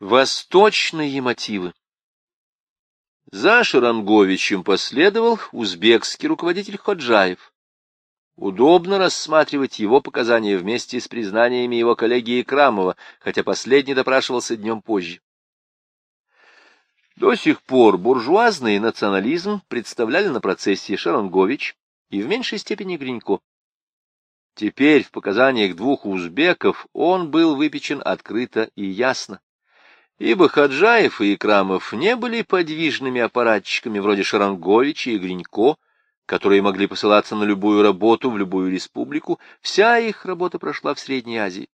Восточные мотивы За Шаранговичем последовал узбекский руководитель Ходжаев. Удобно рассматривать его показания вместе с признаниями его коллеги Икрамова, хотя последний допрашивался днем позже. До сих пор буржуазный национализм представляли на процессе Шарангович и в меньшей степени Гринько. Теперь в показаниях двух узбеков он был выпечен открыто и ясно, ибо Хаджаев и Икрамов не были подвижными аппаратчиками вроде Шаранговича и Гринько, которые могли посылаться на любую работу в любую республику, вся их работа прошла в Средней Азии.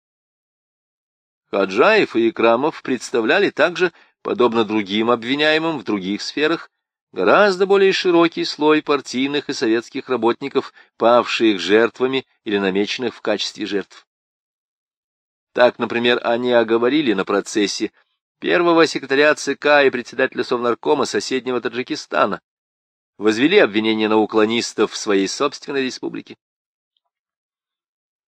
Хаджаев и Икрамов представляли также, подобно другим обвиняемым в других сферах, гораздо более широкий слой партийных и советских работников, павших жертвами или намеченных в качестве жертв. Так, например, они оговорили на процессе первого секретаря ЦК и председателя Совнаркома соседнего Таджикистана, возвели обвинения на уклонистов в своей собственной республике.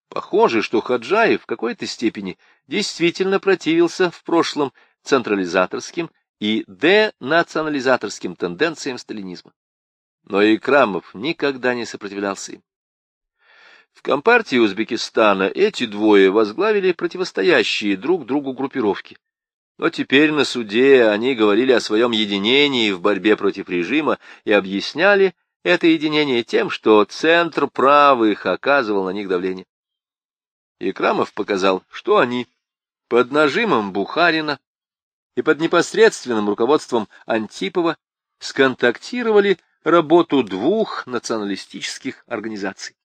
Похоже, что Хаджаев в какой-то степени действительно противился в прошлом централизаторским и денационализаторским тенденциям сталинизма. Но Икрамов никогда не сопротивлялся им. В Компартии Узбекистана эти двое возглавили противостоящие друг другу группировки. Но теперь на суде они говорили о своем единении в борьбе против режима и объясняли это единение тем, что центр правых оказывал на них давление. Икрамов показал, что они под нажимом Бухарина и под непосредственным руководством Антипова сконтактировали работу двух националистических организаций.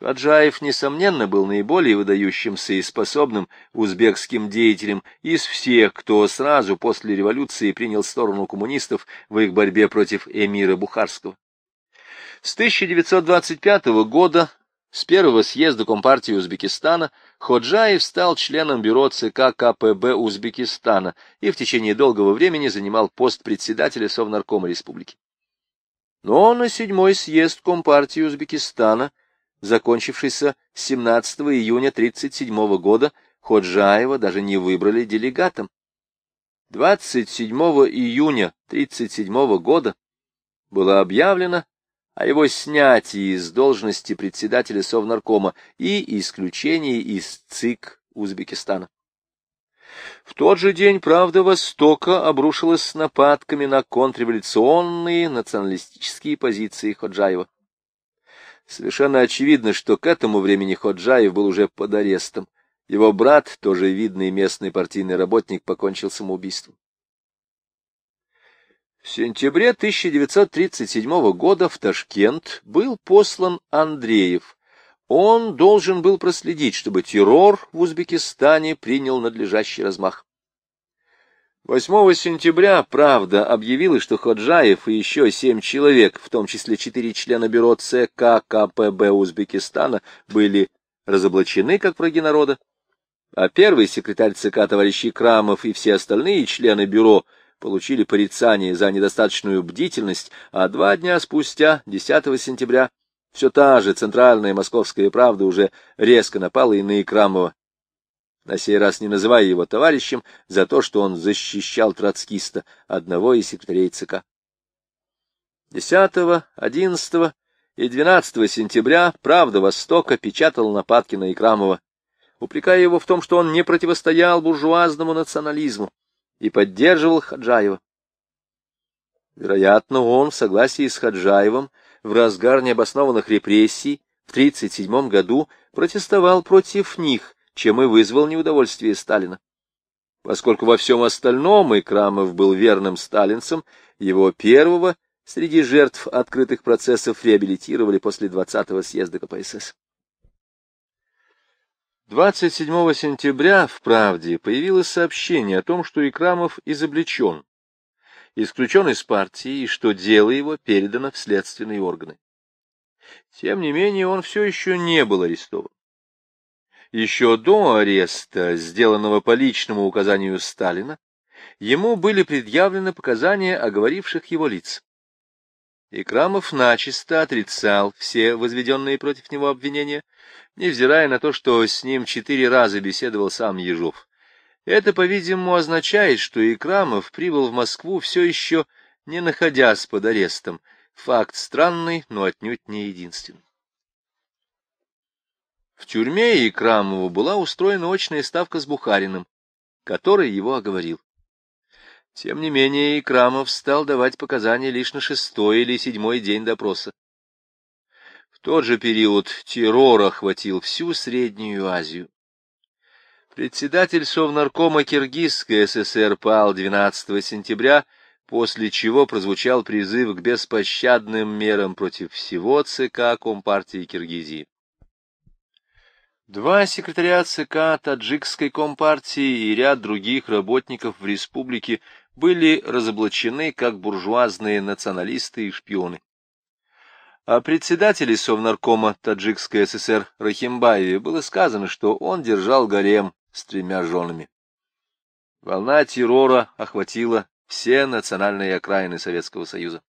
Хаджаев, несомненно, был наиболее выдающимся и способным узбекским деятелем из всех, кто сразу после революции принял сторону коммунистов в их борьбе против эмира Бухарского. С 1925 года, с первого съезда Компартии Узбекистана, Ходжаев стал членом бюро ЦК КПБ Узбекистана и в течение долгого времени занимал пост председателя Совнаркома Республики. Но на седьмой съезд Компартии Узбекистана закончившийся 17 июня 1937 года, Ходжаева даже не выбрали делегатом. 27 июня 1937 года было объявлено о его снятии из должности председателя Совнаркома и исключении из ЦИК Узбекистана. В тот же день «Правда Востока» обрушилась с нападками на контрреволюционные националистические позиции Ходжаева. Совершенно очевидно, что к этому времени Ходжаев был уже под арестом. Его брат, тоже видный местный партийный работник, покончил самоубийством. В сентябре 1937 года в Ташкент был послан Андреев. Он должен был проследить, чтобы террор в Узбекистане принял надлежащий размах. 8 сентября «Правда» объявила, что Ходжаев и еще семь человек, в том числе четыре члена бюро ЦК КПБ Узбекистана, были разоблачены как враги народа, а первый секретарь ЦК товарищ Крамов и все остальные члены бюро получили порицание за недостаточную бдительность, а два дня спустя, 10 сентября, все та же центральная московская правда уже резко напала и на Икрамова, на сей раз не называя его товарищем за то, что он защищал троцкиста, одного из секретарей ЦК. 10, 11 и 12 сентября «Правда Востока» печатала нападки на Икрамова, упрекая его в том, что он не противостоял буржуазному национализму и поддерживал Хаджаева. Вероятно, он, в согласии с Хаджаевым, в разгар необоснованных репрессий в 1937 году протестовал против них чем и вызвал неудовольствие Сталина. Поскольку во всем остальном Икрамов был верным сталинцем, его первого среди жертв открытых процессов реабилитировали после 20-го съезда КПСС. 27 сентября в «Правде» появилось сообщение о том, что Икрамов изобличен, исключен из партии и что дело его передано в следственные органы. Тем не менее, он все еще не был арестован. Еще до ареста, сделанного по личному указанию Сталина, ему были предъявлены показания оговоривших его лиц. Икрамов начисто отрицал все возведенные против него обвинения, невзирая на то, что с ним четыре раза беседовал сам Ежов. Это, по-видимому, означает, что Икрамов прибыл в Москву все еще не находясь под арестом. Факт странный, но отнюдь не единственный. В тюрьме Икрамову была устроена очная ставка с Бухариным, который его оговорил. Тем не менее, Икрамов стал давать показания лишь на шестой или седьмой день допроса. В тот же период террор охватил всю Среднюю Азию. Председатель Совнаркома Киргизской ССР пал 12 сентября, после чего прозвучал призыв к беспощадным мерам против всего ЦК Компартии Киргизии. Два секретаря ЦК Таджикской Компартии и ряд других работников в республике были разоблачены как буржуазные националисты и шпионы. О председателе Совнаркома Таджикской ССР Рахимбаеве было сказано, что он держал гарем с тремя женами. Волна террора охватила все национальные окраины Советского Союза.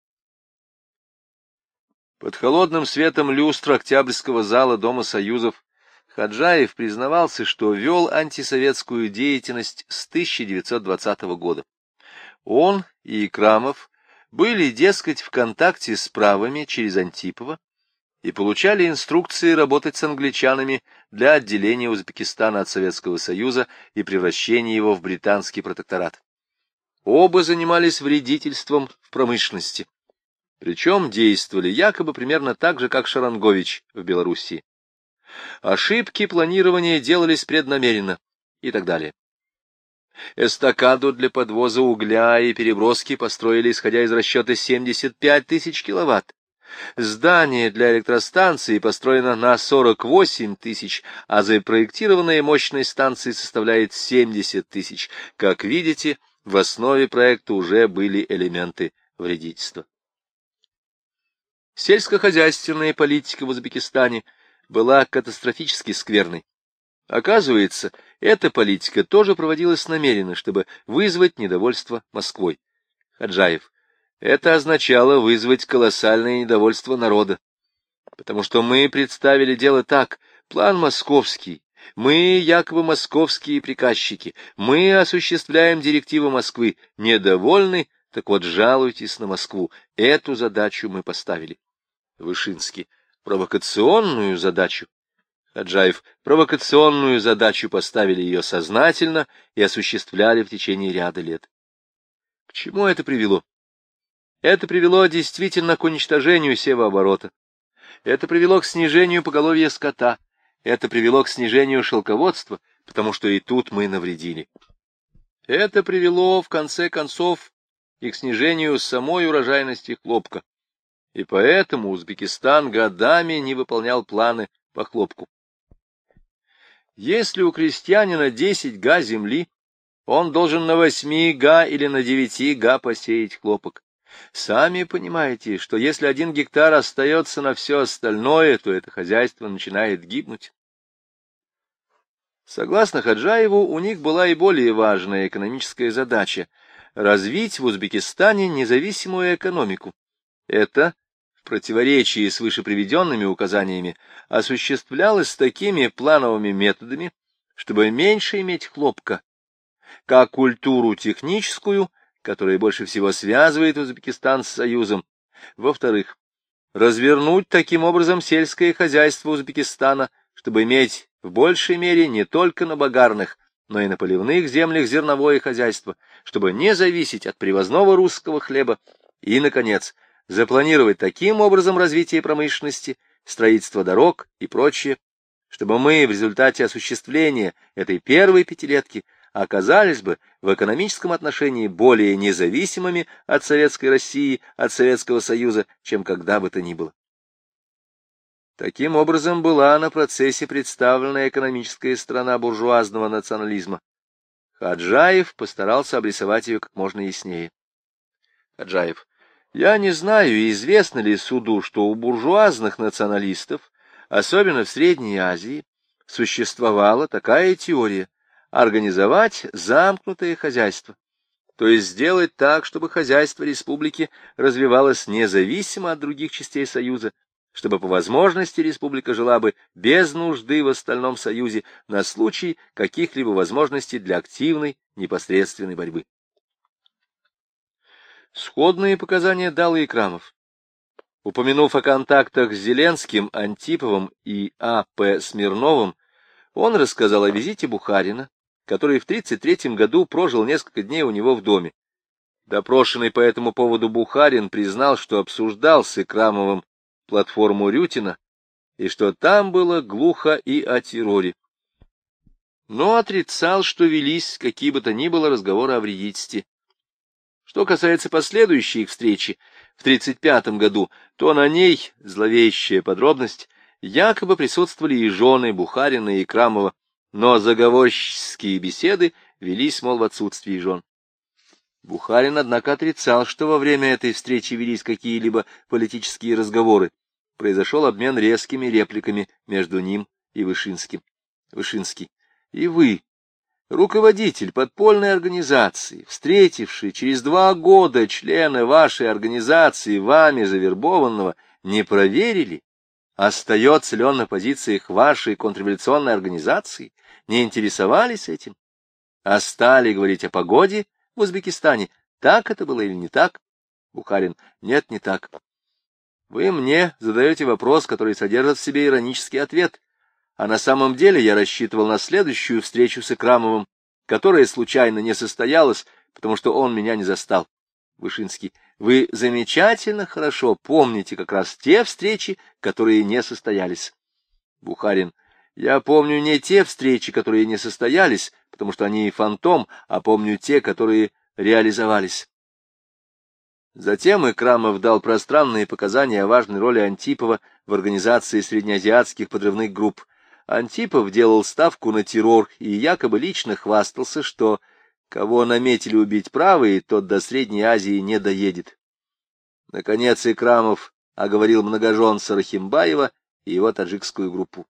Под холодным светом люстра Октябрьского зала Дома Союзов Хаджаев признавался, что вел антисоветскую деятельность с 1920 года. Он и Икрамов были, дескать, в контакте с правыми через Антипова и получали инструкции работать с англичанами для отделения Узбекистана от Советского Союза и превращения его в британский протекторат. Оба занимались вредительством в промышленности, причем действовали якобы примерно так же, как Шарангович в Белоруссии. Ошибки планирования делались преднамеренно и так далее. Эстакаду для подвоза угля и переброски построили, исходя из расчета 75 тысяч киловатт. Здание для электростанции построено на 48 тысяч, а запроектированная мощность станции составляет 70 тысяч. Как видите, в основе проекта уже были элементы вредительства. Сельскохозяйственная политика в Узбекистане была катастрофически скверной. Оказывается, эта политика тоже проводилась намеренно, чтобы вызвать недовольство Москвой. Хаджаев. Это означало вызвать колоссальное недовольство народа. Потому что мы представили дело так. План московский. Мы якобы московские приказчики. Мы осуществляем директивы Москвы. Недовольны? Так вот, жалуйтесь на Москву. Эту задачу мы поставили. Вышинский. Провокационную задачу Хаджаев провокационную задачу поставили ее сознательно и осуществляли в течение ряда лет. К чему это привело? Это привело действительно к уничтожению севооборота. Это привело к снижению поголовья скота. Это привело к снижению шелководства, потому что и тут мы навредили. Это привело, в конце концов, и к снижению самой урожайности хлопка. И поэтому Узбекистан годами не выполнял планы по хлопку. Если у крестьянина десять га земли, он должен на восьми га или на девяти га посеять хлопок. Сами понимаете, что если один гектар остается на все остальное, то это хозяйство начинает гибнуть. Согласно Хаджаеву, у них была и более важная экономическая задача — развить в Узбекистане независимую экономику. Это противоречии с вышеприведенными указаниями, осуществлялось такими плановыми методами, чтобы меньше иметь хлопка, как культуру техническую, которая больше всего связывает Узбекистан с Союзом. Во-вторых, развернуть таким образом сельское хозяйство Узбекистана, чтобы иметь в большей мере не только на багарных, но и на поливных землях зерновое хозяйство, чтобы не зависеть от привозного русского хлеба. И, наконец, запланировать таким образом развитие промышленности, строительство дорог и прочее, чтобы мы в результате осуществления этой первой пятилетки оказались бы в экономическом отношении более независимыми от Советской России, от Советского Союза, чем когда бы то ни было. Таким образом была на процессе представлена экономическая сторона буржуазного национализма. Хаджаев постарался обрисовать ее как можно яснее. Хаджаев. Я не знаю, известно ли суду, что у буржуазных националистов, особенно в Средней Азии, существовала такая теория — организовать замкнутое хозяйство, то есть сделать так, чтобы хозяйство республики развивалось независимо от других частей Союза, чтобы по возможности республика жила бы без нужды в остальном союзе на случай каких-либо возможностей для активной непосредственной борьбы. Сходные показания дал и Крамов. Упомянув о контактах с Зеленским, Антиповым и А.П. Смирновым, он рассказал о визите Бухарина, который в 1933 году прожил несколько дней у него в доме. Допрошенный по этому поводу Бухарин признал, что обсуждал с Икрамовым платформу Рютина, и что там было глухо и о терроре. Но отрицал, что велись какие бы то ни было разговоры о вредительстве. Что касается последующей их встречи в 1935 году, то на ней, зловещая подробность, якобы присутствовали и жены Бухарина и Крамова, но заговорческие беседы велись, мол, в отсутствии жен. Бухарин, однако, отрицал, что во время этой встречи велись какие-либо политические разговоры. Произошел обмен резкими репликами между ним и Вышинским. Вышинский. И вы, руководитель подпольной организации, встретивший через два года члена вашей организации, вами завербованного, не проверили, остается ли он на позициях вашей контрреволюционной организации, не интересовались этим, а стали говорить о погоде в Узбекистане. Так это было или не так? Бухарин. Нет, не так. Вы мне задаете вопрос, который содержит в себе иронический ответ, а на самом деле я рассчитывал на следующую встречу с Икрамовым, которая случайно не состоялась, потому что он меня не застал. Вышинский, вы замечательно хорошо помните как раз те встречи, которые не состоялись. Бухарин, я помню не те встречи, которые не состоялись, потому что они фантом, а помню те, которые реализовались. Затем Икрамов дал пространные показания о важной роли Антипова в организации среднеазиатских подрывных групп. Антипов делал ставку на террор и якобы лично хвастался, что кого наметили убить правые, тот до Средней Азии не доедет. Наконец Икрамов оговорил многожен Сарахимбаева и его таджикскую группу.